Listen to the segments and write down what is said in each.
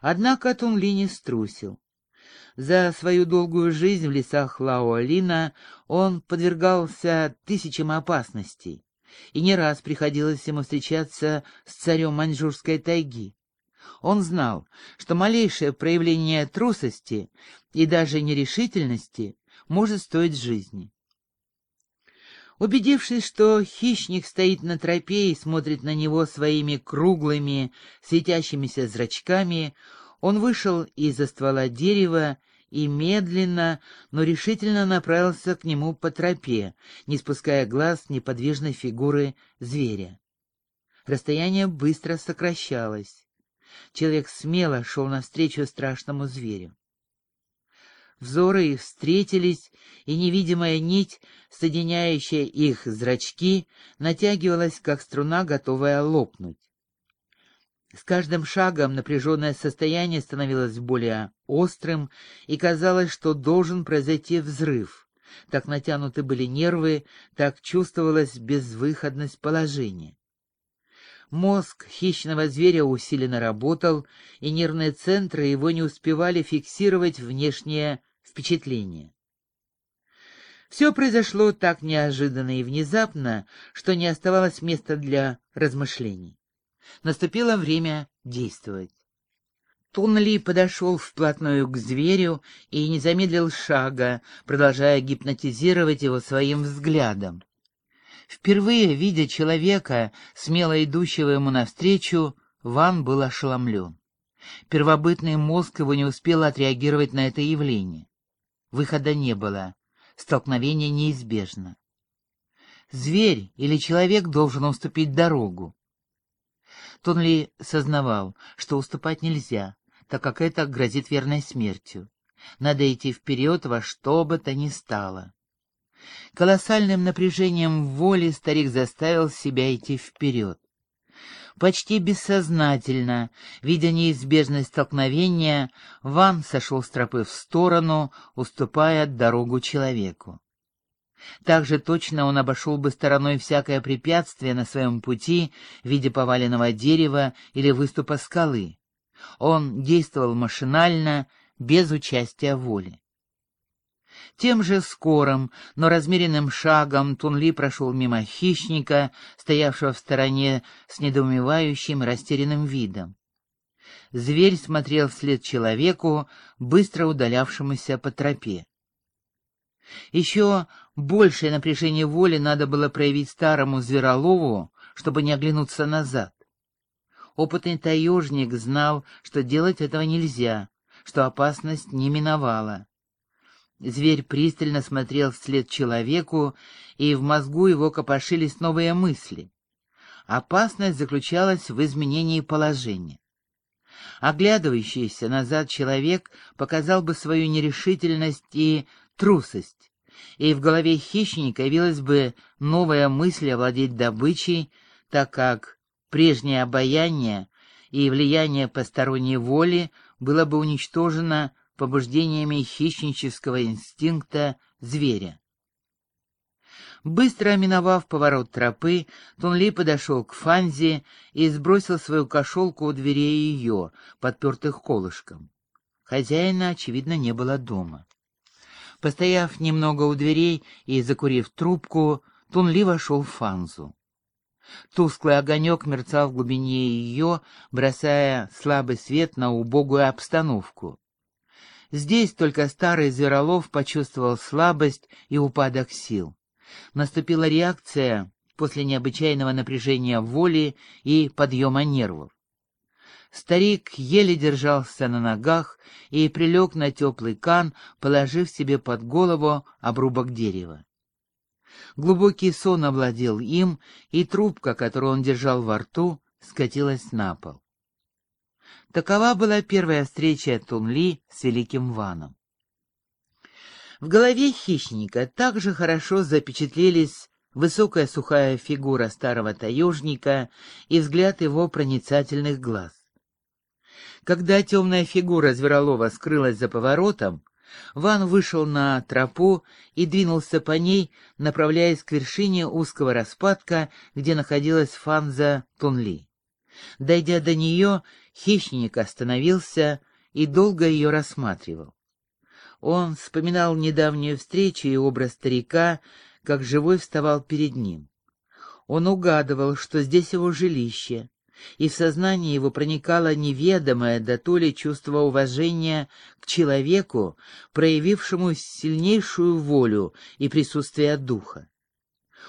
Однако Тунли не струсил. За свою долгую жизнь в лесах Лаоалина он подвергался тысячам опасностей, и не раз приходилось ему встречаться с царем маньчжурской тайги. Он знал, что малейшее проявление трусости и даже нерешительности может стоить жизни. Убедившись, что хищник стоит на тропе и смотрит на него своими круглыми, светящимися зрачками, он вышел из-за ствола дерева и медленно, но решительно направился к нему по тропе, не спуская глаз неподвижной фигуры зверя. Расстояние быстро сокращалось. Человек смело шел навстречу страшному зверю. Взоры их встретились, и невидимая нить, соединяющая их зрачки, натягивалась, как струна, готовая лопнуть. С каждым шагом напряженное состояние становилось более острым, и казалось, что должен произойти взрыв. Так натянуты были нервы, так чувствовалась безвыходность положения. Мозг хищного зверя усиленно работал, и нервные центры его не успевали фиксировать внешнее впечатление. Все произошло так неожиданно и внезапно, что не оставалось места для размышлений. Наступило время действовать. Тунли подошел вплотную к зверю и не замедлил шага, продолжая гипнотизировать его своим взглядом. Впервые, видя человека, смело идущего ему навстречу, Ван был ошеломлен. Первобытный мозг его не успел отреагировать на это явление. Выхода не было, столкновение неизбежно. Зверь или человек должен уступить дорогу. Тонли сознавал, что уступать нельзя, так как это грозит верной смертью. Надо идти вперед во что бы то ни стало. Колоссальным напряжением воли старик заставил себя идти вперед. Почти бессознательно, видя неизбежность столкновения, Ван сошел с тропы в сторону, уступая дорогу человеку. Так же точно он обошел бы стороной всякое препятствие на своем пути в виде поваленного дерева или выступа скалы. Он действовал машинально, без участия воли. Тем же скорым, но размеренным шагом Тунли прошел мимо хищника, стоявшего в стороне с недоумевающим растерянным видом. Зверь смотрел вслед человеку, быстро удалявшемуся по тропе. Еще большее напряжение воли надо было проявить старому Зверолову, чтобы не оглянуться назад. Опытный таежник знал, что делать этого нельзя, что опасность не миновала. Зверь пристально смотрел вслед человеку, и в мозгу его копошились новые мысли. Опасность заключалась в изменении положения. Оглядывающийся назад человек показал бы свою нерешительность и трусость, и в голове хищника явилась бы новая мысль овладеть добычей, так как прежнее обаяние и влияние посторонней воли было бы уничтожено побуждениями хищнического инстинкта зверя. Быстро миновав поворот тропы, Тунли подошел к Фанзе и сбросил свою кошелку у дверей ее, подпертых колышком. Хозяина, очевидно, не было дома. Постояв немного у дверей и закурив трубку, Тунли вошел в Фанзу. Тусклый огонек мерцал в глубине ее, бросая слабый свет на убогую обстановку. Здесь только старый Зверолов почувствовал слабость и упадок сил. Наступила реакция после необычайного напряжения воли и подъема нервов. Старик еле держался на ногах и прилег на теплый кан, положив себе под голову обрубок дерева. Глубокий сон овладел им, и трубка, которую он держал во рту, скатилась на пол. Такова была первая встреча Тунли с великим Ваном. В голове хищника также хорошо запечатлелись высокая сухая фигура старого таежника и взгляд его проницательных глаз. Когда темная фигура Зверолова скрылась за поворотом, Ван вышел на тропу и двинулся по ней, направляясь к вершине узкого распадка, где находилась Фанза Тунли. Дойдя до нее, хищник остановился и долго ее рассматривал. Он вспоминал недавнюю встречу и образ старика, как живой вставал перед ним. Он угадывал, что здесь его жилище, и в сознание его проникало неведомое да то ли чувство уважения к человеку, проявившему сильнейшую волю и присутствие духа.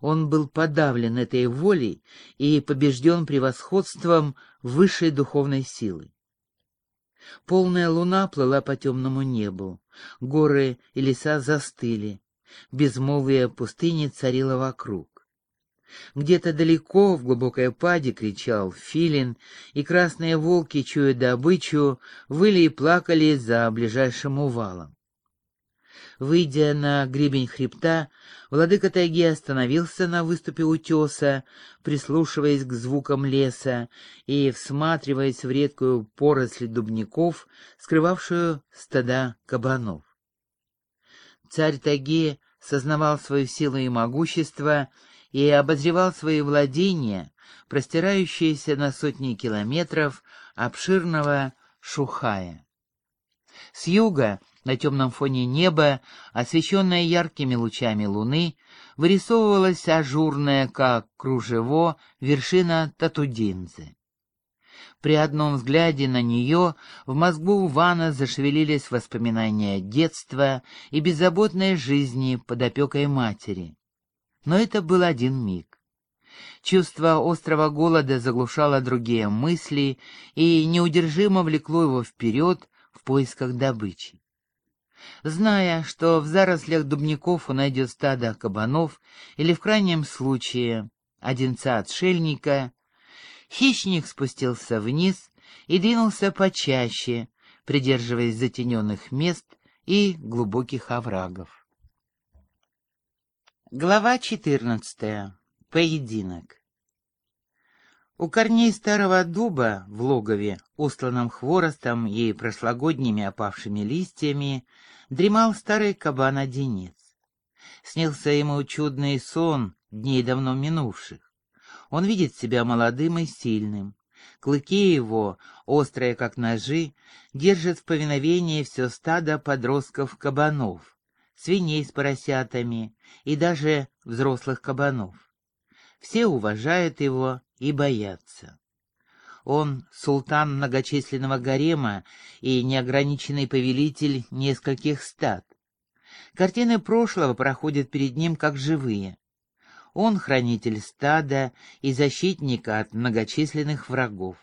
Он был подавлен этой волей и побежден превосходством высшей духовной силы. Полная луна плыла по темному небу, горы и леса застыли, безмолвие пустыни царило вокруг. Где-то далеко в глубокой паде кричал филин, и красные волки, чуя добычу, выли и плакали за ближайшим увалом. Выйдя на гребень хребта, владыка тайги остановился на выступе утеса, прислушиваясь к звукам леса и всматриваясь в редкую поросль дубников, скрывавшую стада кабанов. Царь тайги сознавал свою силу и могущество и обозревал свои владения, простирающиеся на сотни километров обширного Шухая. С юга на темном фоне неба, освещенное яркими лучами луны, вырисовывалась ажурная, как кружево, вершина Татудинзы. При одном взгляде на нее в мозгу Вана зашевелились воспоминания детства и беззаботной жизни под опекой матери. Но это был один миг. Чувство острого голода заглушало другие мысли и неудержимо влекло его вперед в поисках добычи. Зная, что в зарослях дубников он найдет стадо кабанов или, в крайнем случае, одинца-отшельника, хищник спустился вниз и двинулся почаще, придерживаясь затененных мест и глубоких оврагов. Глава четырнадцатая. Поединок. У корней старого дуба в логове, устланном хворостом и прошлогодними опавшими листьями, дремал старый кабан-одинец. Снился ему чудный сон дней давно минувших. Он видит себя молодым и сильным. Клыки его, острые как ножи, держат в повиновении все стадо подростков кабанов, свиней с поросятами и даже взрослых кабанов. Все уважают его и боятся. Он султан многочисленного гарема и неограниченный повелитель нескольких стад. Картины прошлого проходят перед ним как живые. Он хранитель стада и защитника от многочисленных врагов.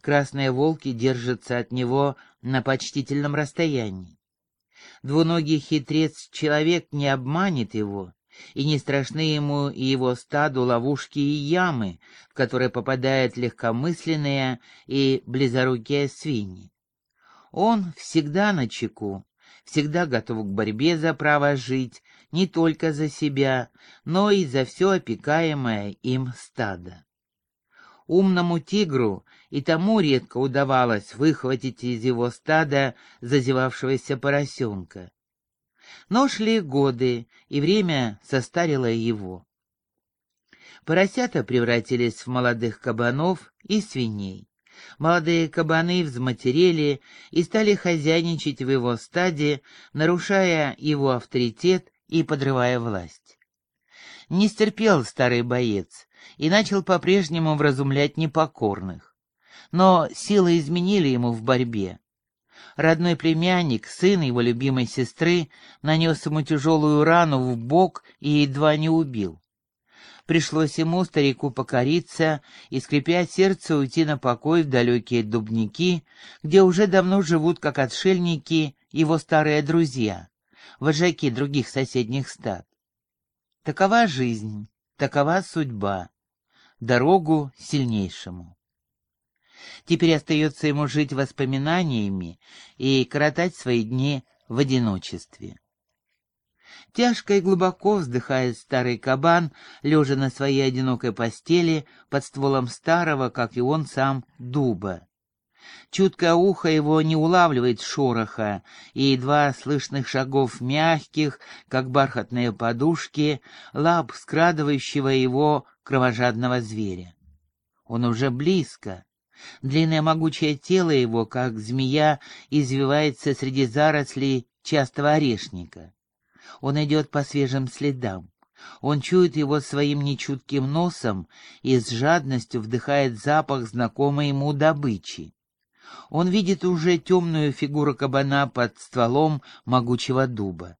Красные волки держатся от него на почтительном расстоянии. Двуногий хитрец-человек не обманет его и не страшны ему и его стаду ловушки и ямы, в которые попадают легкомысленные и близорукие свиньи. Он всегда на чеку, всегда готов к борьбе за право жить не только за себя, но и за все опекаемое им стадо. Умному тигру и тому редко удавалось выхватить из его стада зазевавшегося поросенка. Но шли годы, и время состарило его. Поросята превратились в молодых кабанов и свиней. Молодые кабаны взматерели и стали хозяйничать в его стаде, нарушая его авторитет и подрывая власть. Не стерпел старый боец и начал по-прежнему вразумлять непокорных. Но силы изменили ему в борьбе. Родной племянник, сын его любимой сестры, нанес ему тяжелую рану в бок и едва не убил. Пришлось ему, старику, покориться и, скрипя сердце, уйти на покой в далекие дубники, где уже давно живут, как отшельники, его старые друзья, вожаки других соседних стад. Такова жизнь, такова судьба, дорогу сильнейшему. Теперь остается ему жить воспоминаниями и коротать свои дни в одиночестве. Тяжко и глубоко вздыхает старый кабан, лежа на своей одинокой постели под стволом старого, как и он сам, дуба. Чуткое ухо его не улавливает шороха, и едва слышных шагов мягких, как бархатные подушки, лап скрадывающего его кровожадного зверя. Он уже близко. Длинное могучее тело его, как змея, извивается среди зарослей частого орешника. Он идет по свежим следам. Он чует его своим нечутким носом и с жадностью вдыхает запах знакомой ему добычи. Он видит уже темную фигуру кабана под стволом могучего дуба.